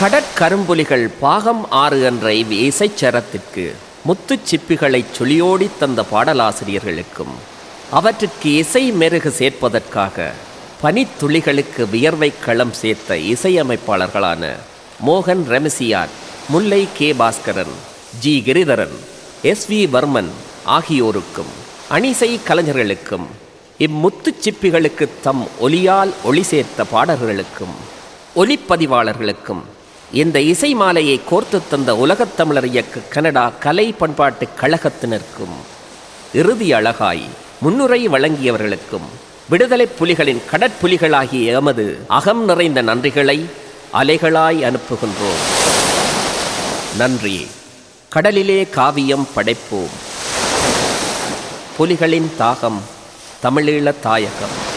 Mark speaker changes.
Speaker 1: கடற்கரும்புலிகள் பாகம் ஆறு என்ற இவ் இசைச்சரத்திற்கு முத்துச் சிப்பிகளைச் சுழியோடி தந்த பாடலாசிரியர்களுக்கும் அவற்றுக்கு இசை மெருகு சேர்ப்பதற்காக பனித்துளிகளுக்கு வியர்வை களம் சேர்த்த இசையமைப்பாளர்களான மோகன் ரெமசியார் Mullai K. Bhaskaran G. Giridharan S. V. Varman ஆகியோருக்கும் அணிசை கலைஞர்களுக்கும் இம்முத்துச் சிப்பிகளுக்கு தம் ஒலியால் ஒளி சேர்த்த பாடல்களுக்கும் ஒலிப்பதிவாளர்களுக்கும் இந்த இசை மாலையை கோர்த்து தந்த உலகத் தமிழர் இயக்க கனடா கலை பண்பாட்டு கழகத்தினருக்கும் இறுதி அழகாய் முன்னுரை வழங்கியவர்களுக்கும் விடுதலை புலிகளின் கடற்புலிகளாகிய எமது அகம் நிறைந்த நன்றிகளை அலைகளாய் அனுப்புகின்றோம். நன்றி. கடலிலே காவியம் படைப்போம். புலிகளின் தாகம் தமிழீழ தாயகம்.